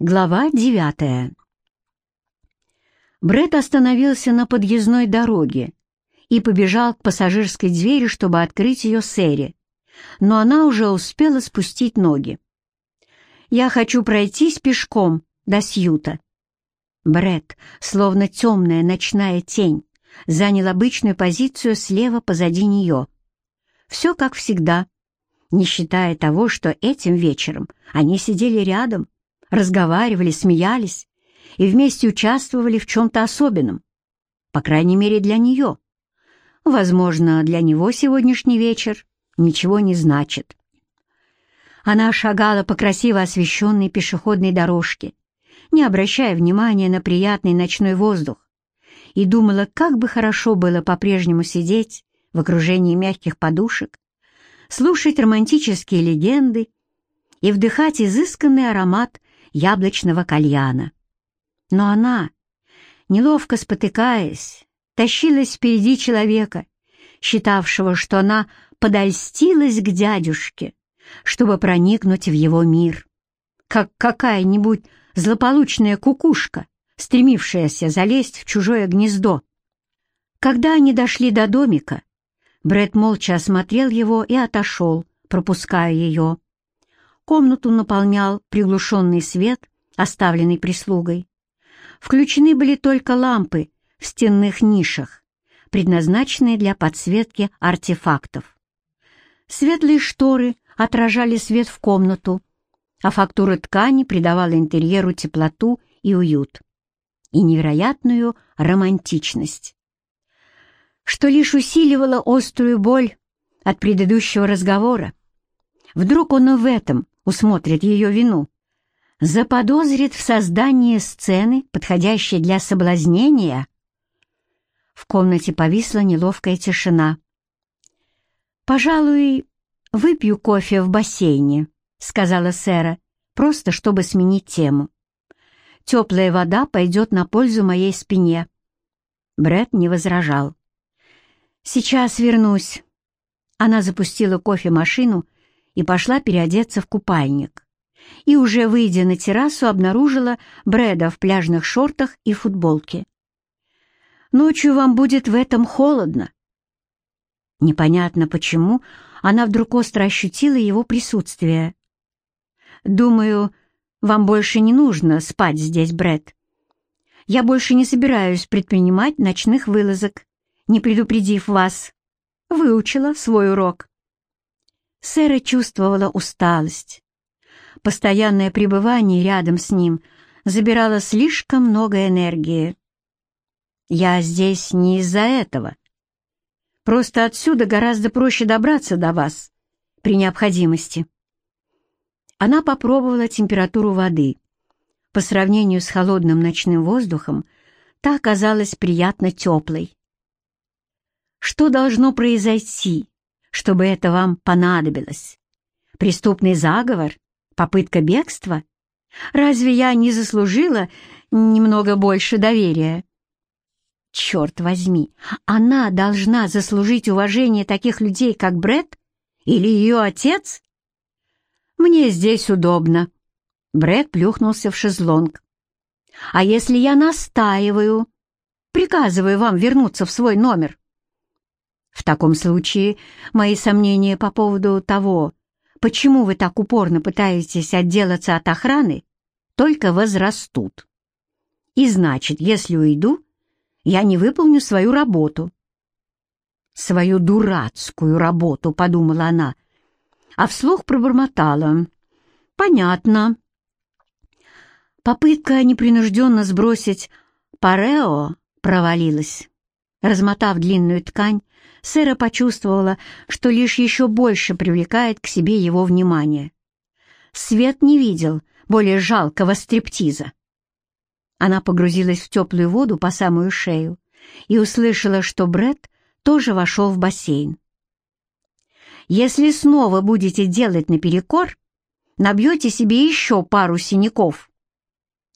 Глава девятая. Бред остановился на подъездной дороге и побежал к пассажирской двери, чтобы открыть ее Сэре, но она уже успела спустить ноги. «Я хочу пройтись пешком до Сьюта». Бред, словно темная ночная тень, занял обычную позицию слева позади нее. Все как всегда, не считая того, что этим вечером они сидели рядом, разговаривали, смеялись и вместе участвовали в чем-то особенном. По крайней мере, для нее. Возможно, для него сегодняшний вечер ничего не значит. Она шагала по красиво освещенной пешеходной дорожке, не обращая внимания на приятный ночной воздух, и думала, как бы хорошо было по-прежнему сидеть в окружении мягких подушек, слушать романтические легенды и вдыхать изысканный аромат яблочного кальяна. Но она, неловко спотыкаясь, тащилась впереди человека, считавшего, что она подольстилась к дядюшке, чтобы проникнуть в его мир, как какая-нибудь злополучная кукушка, стремившаяся залезть в чужое гнездо. Когда они дошли до домика, Брэд молча осмотрел его и отошел, пропуская ее. Комнату наполнял приглушенный свет, оставленный прислугой. Включены были только лампы в стенных нишах, предназначенные для подсветки артефактов. Светлые шторы отражали свет в комнату, а фактура ткани придавала интерьеру теплоту и уют, и невероятную романтичность, что лишь усиливало острую боль от предыдущего разговора. Вдруг он и в этом усмотрит ее вину, заподозрит в создании сцены, подходящей для соблазнения. В комнате повисла неловкая тишина. «Пожалуй, выпью кофе в бассейне», — сказала Сэра, просто чтобы сменить тему. «Теплая вода пойдет на пользу моей спине». Брэд не возражал. «Сейчас вернусь». Она запустила кофемашину и пошла переодеться в купальник. И уже выйдя на террасу, обнаружила Брэда в пляжных шортах и футболке. «Ночью вам будет в этом холодно». Непонятно почему, она вдруг остро ощутила его присутствие. «Думаю, вам больше не нужно спать здесь, Брэд. Я больше не собираюсь предпринимать ночных вылазок, не предупредив вас. Выучила свой урок». Сэра чувствовала усталость. Постоянное пребывание рядом с ним забирало слишком много энергии. «Я здесь не из-за этого. Просто отсюда гораздо проще добраться до вас при необходимости». Она попробовала температуру воды. По сравнению с холодным ночным воздухом, та оказалась приятно теплой. Что должно произойти, чтобы это вам понадобилось? Преступный заговор? Попытка бегства? Разве я не заслужила немного больше доверия? Черт возьми, она должна заслужить уважение таких людей, как Бред или ее отец? Мне здесь удобно. Бред плюхнулся в шезлонг. А если я настаиваю, приказываю вам вернуться в свой номер? В таком случае мои сомнения по поводу того, почему вы так упорно пытаетесь отделаться от охраны, только возрастут. И значит, если уйду, я не выполню свою работу. Свою дурацкую работу, подумала она, а вслух пробормотала. Понятно. Попытка непринужденно сбросить парео провалилась. Размотав длинную ткань, Сэра почувствовала, что лишь еще больше привлекает к себе его внимание. Свет не видел более жалкого стриптиза. Она погрузилась в теплую воду по самую шею и услышала, что Бред тоже вошел в бассейн. «Если снова будете делать наперекор, набьете себе еще пару синяков».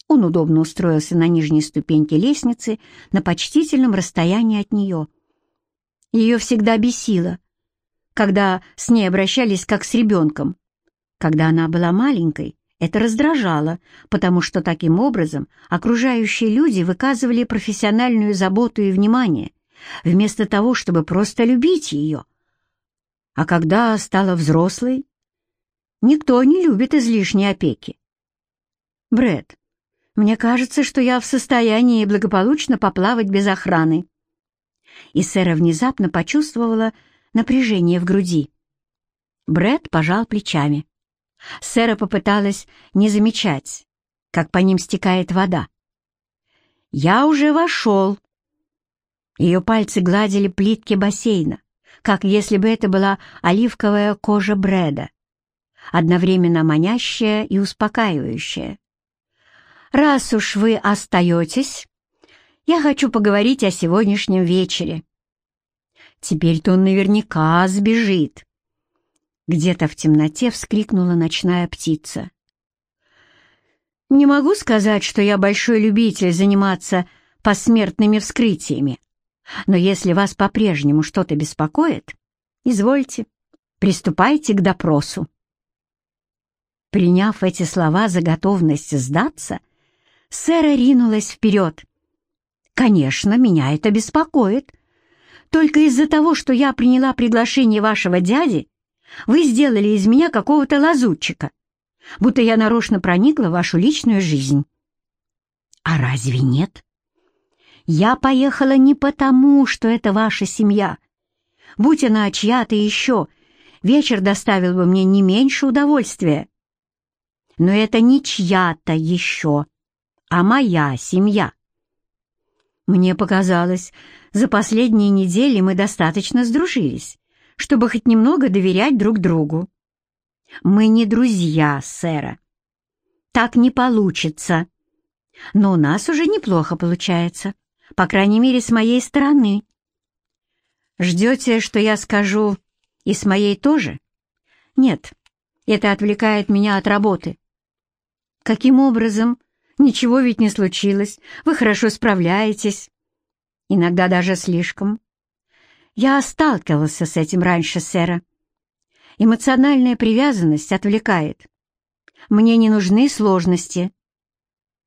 Он удобно устроился на нижней ступеньке лестницы на почтительном расстоянии от нее — ее всегда бесило, когда с ней обращались как с ребенком. Когда она была маленькой, Это раздражало, потому что таким образом окружающие люди выказывали профессиональную заботу и внимание, вместо того, чтобы просто любить ее. А когда стала взрослой, никто не любит излишней опеки. Бред, мне кажется, что я в состоянии благополучно поплавать без охраны. И Сэра внезапно почувствовала напряжение в груди. Бред пожал плечами. Сэра попыталась не замечать, как по ним стекает вода. «Я уже вошел». Ее пальцы гладили плитки бассейна, как если бы это была оливковая кожа Брэда, одновременно манящая и успокаивающая. «Раз уж вы остаетесь, я хочу поговорить о сегодняшнем вечере». Теперь-то он наверняка сбежит. Где-то в темноте вскрикнула ночная птица. «Не могу сказать, что я большой любитель заниматься посмертными вскрытиями, но если вас по-прежнему что-то беспокоит, извольте, приступайте к допросу». Приняв эти слова за готовность сдаться, Сэра ринулась вперед. «Конечно, меня это беспокоит. Только из-за того, что я приняла приглашение вашего дяди, вы сделали из меня какого-то лазутчика, будто я нарочно проникла в вашу личную жизнь. А разве нет? Я поехала не потому, что это ваша семья. Будь она чья-то еще, вечер доставил бы мне не меньше удовольствия. Но это не чья-то еще, а моя семья. Мне показалось, за последние недели мы достаточно сдружились чтобы хоть немного доверять друг другу. Мы не друзья, сэра. Так не получится. Но у нас уже неплохо получается, по крайней мере, с моей стороны. Ждете, что я скажу, и с моей тоже? Нет, это отвлекает меня от работы. Каким образом? Ничего ведь не случилось, вы хорошо справляетесь. Иногда даже слишком. Я сталкивался с этим раньше, сэра. Эмоциональная привязанность отвлекает. Мне не нужны сложности.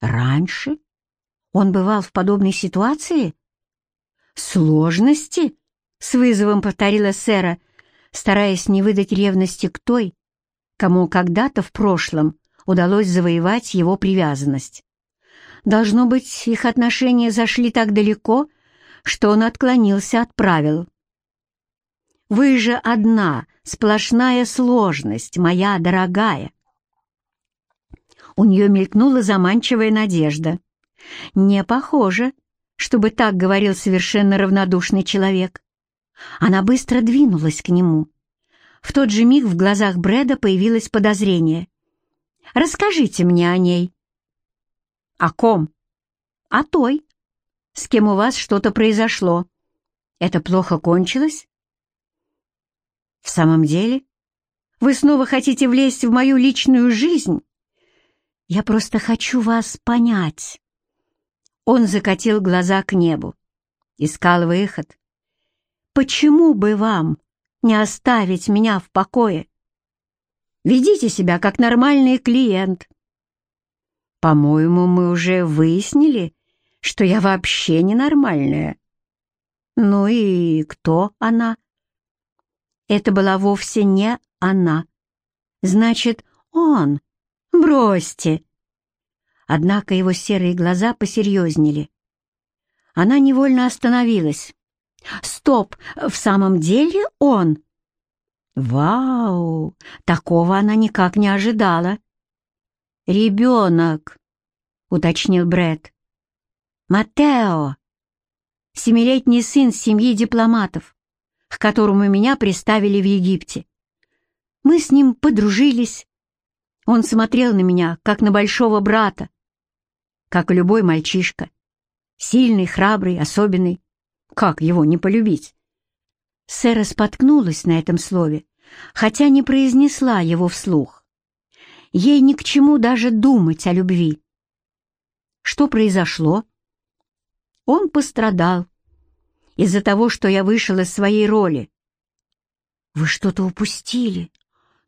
Раньше? Он бывал в подобной ситуации? Сложности? С вызовом повторила сэра, стараясь не выдать ревности к той, кому когда-то в прошлом удалось завоевать его привязанность. Должно быть, их отношения зашли так далеко, что он отклонился от правил. Вы же одна, сплошная сложность, моя дорогая. У нее мелькнула заманчивая надежда. Не похоже, чтобы так говорил совершенно равнодушный человек. Она быстро двинулась к нему. В тот же миг в глазах Брэда появилось подозрение. «Расскажите мне о ней». «О ком?» «О той, с кем у вас что-то произошло. Это плохо кончилось?» «В самом деле? Вы снова хотите влезть в мою личную жизнь? Я просто хочу вас понять». Он закатил глаза к небу, искал выход. «Почему бы вам не оставить меня в покое? Ведите себя как нормальный клиент». «По-моему, мы уже выяснили, что я вообще ненормальная». «Ну и кто она?» Это была вовсе не она. Значит, он. Бросьте. Однако его серые глаза посерьезнели. Она невольно остановилась. «Стоп! В самом деле он?» «Вау! Такого она никак не ожидала!» «Ребенок!» — уточнил Бред. «Матео! Семилетний сын семьи дипломатов к которому меня приставили в Египте. Мы с ним подружились. Он смотрел на меня, как на большого брата, как любой мальчишка. Сильный, храбрый, особенный. Как его не полюбить? Сэра споткнулась на этом слове, хотя не произнесла его вслух. Ей ни к чему даже думать о любви. Что произошло? Он пострадал, из-за того, что я вышел из своей роли. Вы что-то упустили.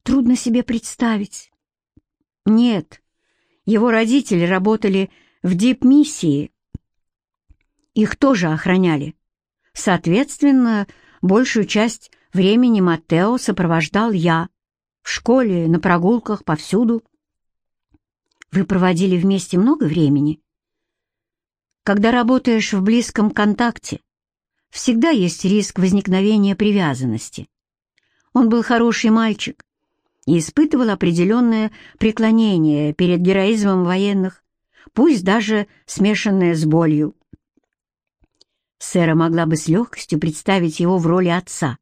Трудно себе представить. Нет, Его родители работали в дипмиссии. Их тоже охраняли. Соответственно, большую часть времени Маттео сопровождал я. В школе, на прогулках, повсюду. Вы проводили вместе много времени? Когда работаешь в близком контакте, всегда есть риск возникновения привязанности. Он был хороший мальчик и испытывал определенное преклонение перед героизмом военных, пусть даже смешанное с болью. Сэра могла бы с легкостью представить его в роли отца.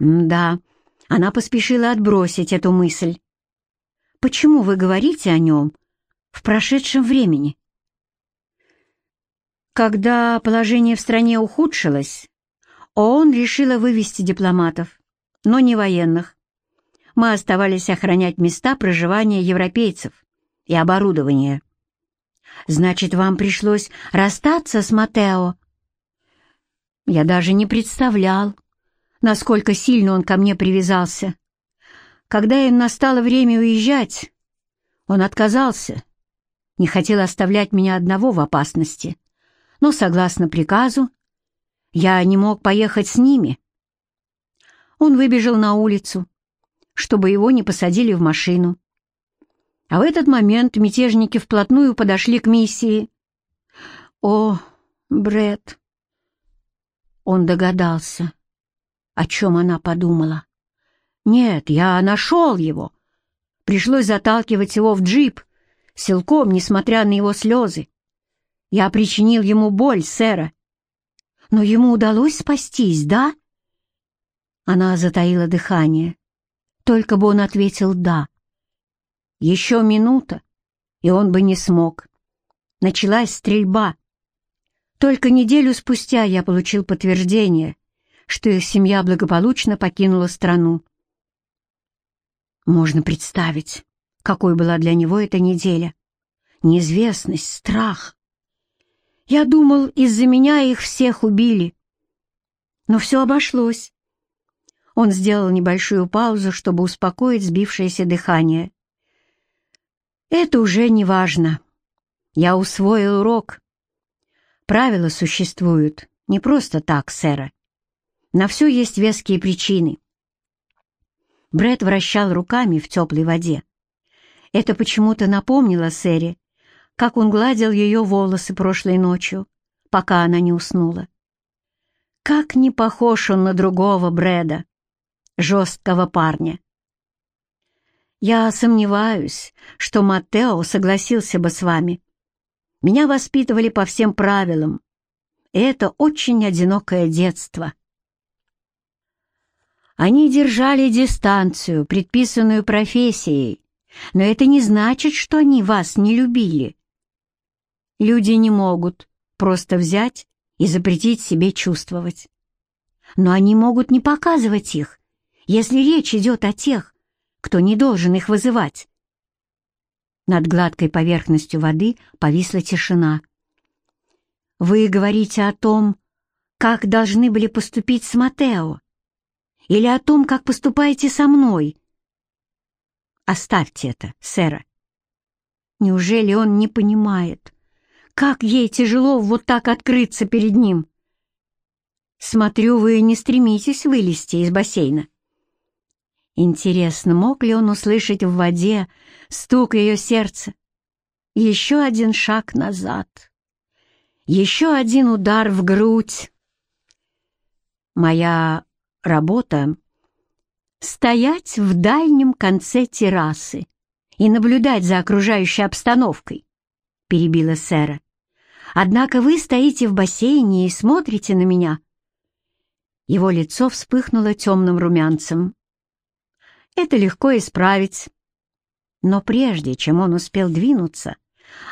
да, она поспешила отбросить эту мысль. «Почему вы говорите о нем в прошедшем времени?» Когда положение в стране ухудшилось, ООН решила вывести дипломатов, но не военных. Мы оставались охранять места проживания европейцев и оборудование. «Значит, вам пришлось расстаться с Матео?» Я даже не представлял, насколько сильно он ко мне привязался. Когда им настало время уезжать, он отказался, не хотел оставлять меня одного в опасности но, согласно приказу, я не мог поехать с ними. Он выбежал на улицу, чтобы его не посадили в машину. А в этот момент мятежники вплотную подошли к миссии. О, Бред! Он догадался, о чем она подумала. Нет, я нашел его. Пришлось заталкивать его в джип, силком, несмотря на его слезы. Я причинил ему боль, сэра. Но ему удалось спастись, да? Она затаила дыхание. Только бы он ответил «да». Еще минута, и он бы не смог. Началась стрельба. Только неделю спустя я получил подтверждение, что их семья благополучно покинула страну. Можно представить, какой была для него эта неделя. Неизвестность, страх. Я думал, из-за меня их всех убили. Но все обошлось. Он сделал небольшую паузу, чтобы успокоить сбившееся дыхание. Это уже не важно. Я усвоил урок. Правила существуют не просто так, сэра. На все есть веские причины. Бред вращал руками в теплой воде. Это почему-то напомнило Сэре как он гладил ее волосы прошлой ночью, пока она не уснула. Как не похож он на другого Брэда, жесткого парня. Я сомневаюсь, что Маттео согласился бы с вами. Меня воспитывали по всем правилам, и это очень одинокое детство. Они держали дистанцию, предписанную профессией, но это не значит, что они вас не любили. Люди не могут просто взять и запретить себе чувствовать. Но они могут не показывать их, если речь идет о тех, кто не должен их вызывать. Над гладкой поверхностью воды повисла тишина. «Вы говорите о том, как должны были поступить с Матео, или о том, как поступаете со мной?» «Оставьте это, сэра. Неужели он не понимает?» Как ей тяжело вот так открыться перед ним. Смотрю, вы не стремитесь вылезти из бассейна. Интересно, мог ли он услышать в воде стук ее сердца? Еще один шаг назад. Еще один удар в грудь. Моя работа — стоять в дальнем конце террасы и наблюдать за окружающей обстановкой, — перебила сэра. Однако вы стоите в бассейне и смотрите на меня». Его лицо вспыхнуло темным румянцем. «Это легко исправить». Но прежде, чем он успел двинуться,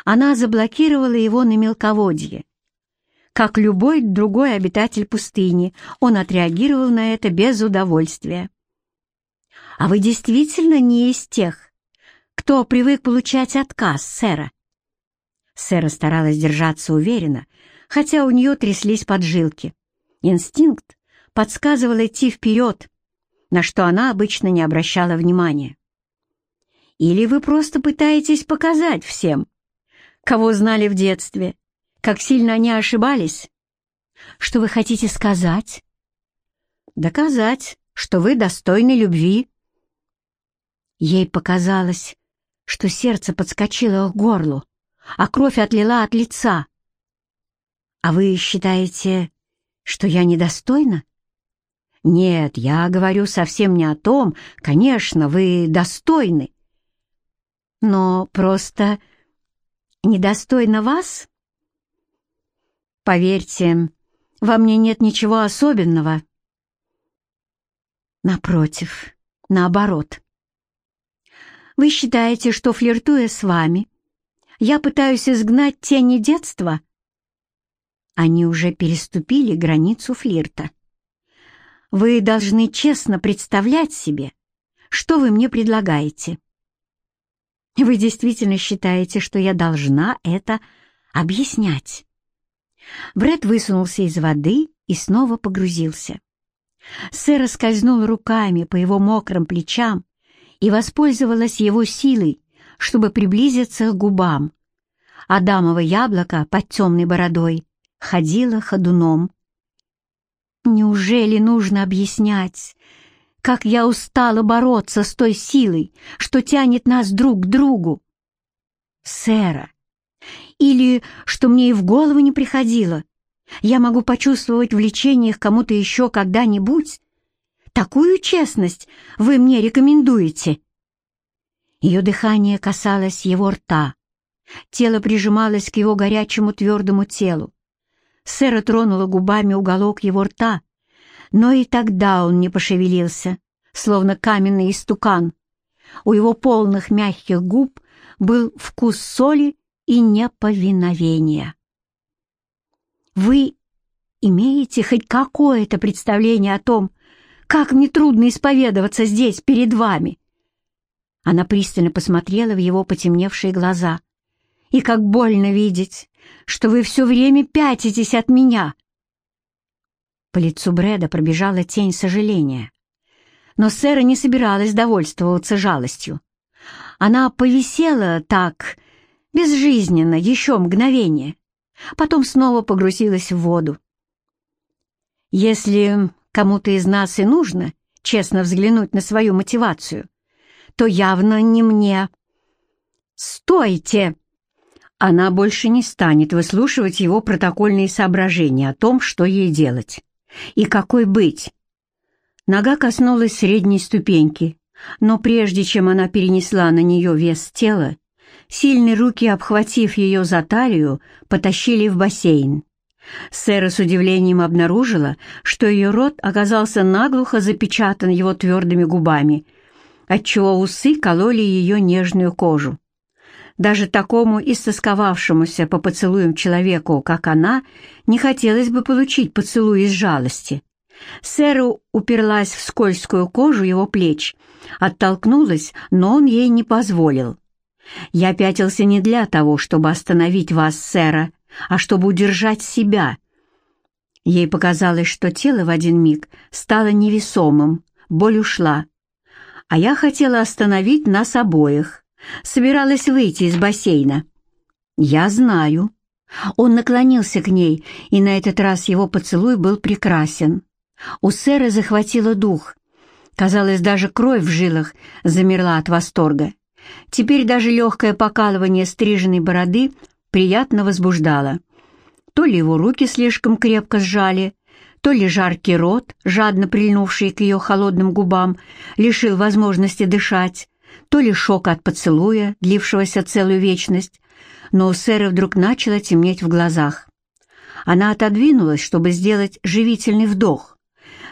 она заблокировала его на мелководье. Как любой другой обитатель пустыни, он отреагировал на это без удовольствия. «А вы действительно не из тех, кто привык получать отказ, сэра?» Сэра старалась держаться уверенно, хотя у нее тряслись поджилки. Инстинкт подсказывал идти вперед, на что она обычно не обращала внимания. Или вы просто пытаетесь показать всем, кого знали в детстве, как сильно они ошибались? Что вы хотите сказать? Доказать, что вы достойны любви. Ей показалось, что сердце подскочило к горлу, а кровь отлила от лица. «А вы считаете, что я недостойна?» «Нет, я говорю совсем не о том. Конечно, вы достойны. Но просто недостойна вас?» «Поверьте, во мне нет ничего особенного». «Напротив, наоборот. Вы считаете, что, флиртуя с вами, я пытаюсь изгнать тени детства?» Они уже переступили границу флирта. «Вы должны честно представлять себе, что вы мне предлагаете. Вы действительно считаете, что я должна это объяснять?» Бред высунулся из воды и снова погрузился. Сэра скользнула руками по его мокрым плечам и воспользовалась его силой, чтобы приблизиться к губам. Адамово яблоко под темной бородой ходило ходуном. Неужели нужно объяснять, как я устала бороться с той силой, что тянет нас друг к другу? Сэра, или, что мне и в голову не приходило, я могу почувствовать влечение к кому-то еще когда-нибудь? Такую честность вы мне рекомендуете?» Ее дыхание касалось его рта. Тело прижималось к его горячему твердому телу. Сэра тронула губами уголок его рта, но и тогда он не пошевелился, словно каменный истукан. У его полных мягких губ был вкус соли и неповиновения. «Вы имеете хоть какое-то представление о том, как мне трудно исповедоваться здесь, перед вами!» Она пристально посмотрела в его потемневшие глаза. «И как больно видеть, что вы все время пятитесь от меня!» По лицу Брэда пробежала тень сожаления. Но Сэра не собиралась довольствоваться жалостью. Она повисела так, безжизненно, еще мгновение, потом снова погрузилась в воду. Если кому-то из нас и нужно честно взглянуть на свою мотивацию, то явно не мне. «Стойте!» Она больше не станет выслушивать его протокольные соображения о том, что ей делать и какой быть. Нога коснулась средней ступеньки, но прежде чем она перенесла на нее вес тела, сильные руки, обхватив ее за талию, потащили в бассейн. Сэра с удивлением обнаружила, что ее рот оказался наглухо запечатан его твердыми губами, отчего усы кололи ее нежную кожу. Даже такому истосковавшемуся по поцелуям человеку, как она, не хотелось бы получить поцелуй из жалости. Сэра уперлась в скользкую кожу его плеч, оттолкнулась, но он ей не позволил. «Я пятился не для того, чтобы остановить вас, Сэра», а чтобы удержать себя. Ей показалось, что тело в один миг стало невесомым, боль ушла. А я хотела остановить нас обоих, собиралась выйти из бассейна. «Я знаю». Он наклонился к ней, и на этот раз его поцелуй был прекрасен. У Сэры захватило дух. Казалось, даже кровь в жилах замерла от восторга. Теперь даже легкое покалывание стриженной бороды приятно возбуждало. То ли его руки слишком крепко сжали, то ли жаркий рот, жадно прильнувший к ее холодным губам, лишил возможности дышать, то ли шок от поцелуя, длившегося целую вечность, но у Сэры вдруг начало темнеть в глазах. Она отодвинулась, чтобы сделать живительный вдох,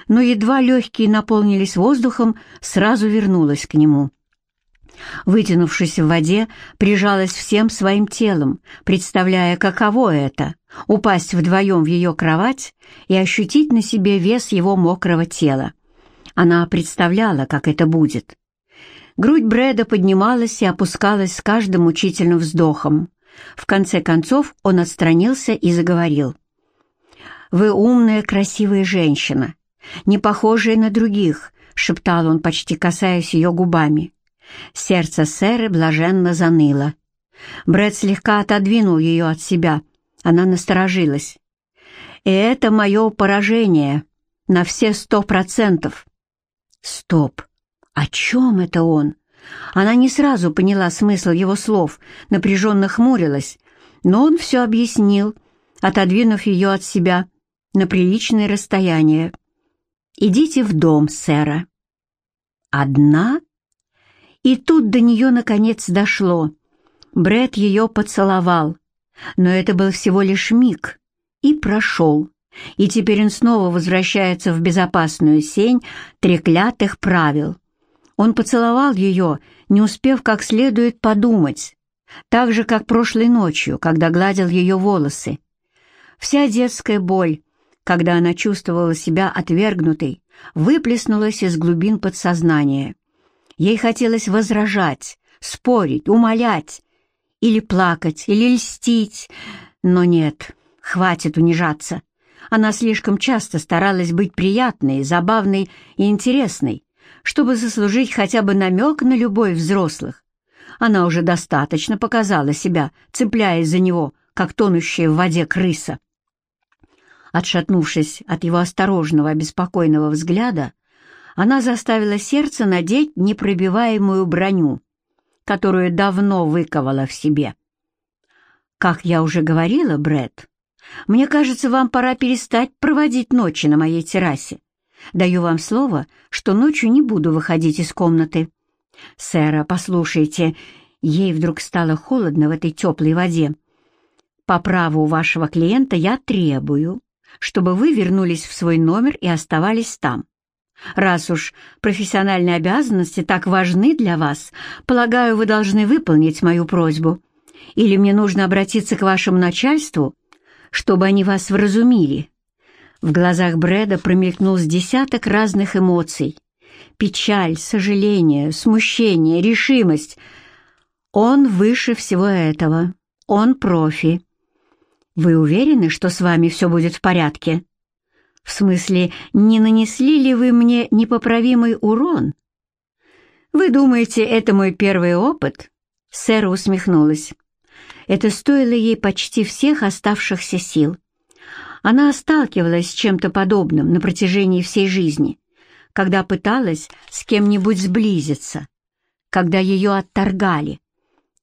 но едва легкие наполнились воздухом, сразу вернулась к нему. Вытянувшись в воде, прижалась всем своим телом, представляя, каково это — упасть вдвоем в ее кровать и ощутить на себе вес его мокрого тела. Она представляла, как это будет. Грудь Брэда поднималась и опускалась с каждым мучительным вздохом. В конце концов он отстранился и заговорил. «Вы умная, красивая женщина, не похожая на других», — шептал он, почти касаясь ее губами. Сердце Сэры блаженно заныло. Брэд слегка отодвинул ее от себя. Она насторожилась. «И это мое поражение. На все сто процентов». «Стоп! О чем это он?» Она не сразу поняла смысл его слов, напряженно хмурилась, но он все объяснил, отодвинув ее от себя на приличное расстояние. «Идите в дом, сэра». «Одна?» И тут до нее наконец дошло. Бред ее поцеловал, но это был всего лишь миг, и прошел. И теперь он снова возвращается в безопасную сень треклятых правил. Он поцеловал ее, не успев как следует подумать, так же, как прошлой ночью, когда гладил ее волосы. Вся детская боль, когда она чувствовала себя отвергнутой, выплеснулась из глубин подсознания. Ей хотелось возражать, спорить, умолять, или плакать, или льстить, но нет, хватит унижаться. Она слишком часто старалась быть приятной, забавной и интересной, чтобы заслужить хотя бы намек на любовь взрослых. Она уже достаточно показала себя, цепляясь за него, как тонущая в воде крыса. Отшатнувшись от его осторожного, обеспокоенного взгляда, она заставила сердце надеть непробиваемую броню, которую давно выковала в себе. «Как я уже говорила, Брэд, мне кажется, вам пора перестать проводить ночи на моей террасе. Даю вам слово, что ночью не буду выходить из комнаты. Сэра, послушайте, ей вдруг стало холодно в этой теплой воде. По праву вашего клиента я требую, чтобы вы вернулись в свой номер и оставались там. Раз уж профессиональные обязанности так важны для вас, полагаю, вы должны выполнить мою просьбу. Или мне нужно обратиться к вашему начальству, чтобы они вас вразумили». В глазах Брэда промелькнул с десяток разных эмоций. Печаль, сожаление, смущение, решимость. Он выше всего этого. Он профи. Вы уверены, что с вами все будет в порядке? В смысле, не нанесли ли вы мне непоправимый урон? Вы думаете, это мой первый опыт? Сэра усмехнулась. Это стоило ей почти всех оставшихся сил. Она сталкивалась с чем-то подобным на протяжении всей жизни, когда пыталась с кем-нибудь сблизиться, когда ее отторгали.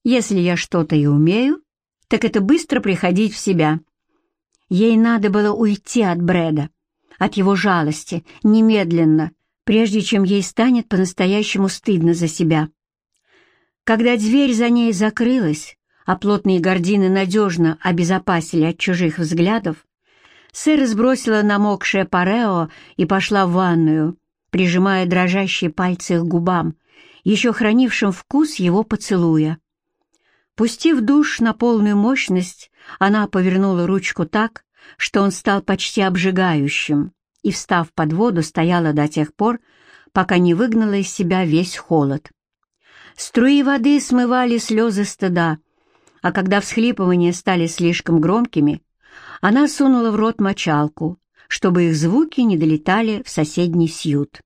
Если я что-то и умею, так это быстро приходить в себя. Ей надо было уйти от Брэда, от его жалости, немедленно, прежде чем ей станет по-настоящему стыдно за себя. Когда дверь за ней закрылась, а плотные гардины надежно обезопасили от чужих взглядов, Сэр сбросила намокшее парео и пошла в ванную, прижимая дрожащие пальцы к губам, еще хранившим вкус его поцелуя. Пустив душ на полную мощность, она повернула ручку так, что он стал почти обжигающим, и, встав под воду, стояла до тех пор, пока не выгнала из себя весь холод. Струи воды смывали слезы стыда, а когда всхлипывания стали слишком громкими, она сунула в рот мочалку, чтобы их звуки не долетали в соседний сьют.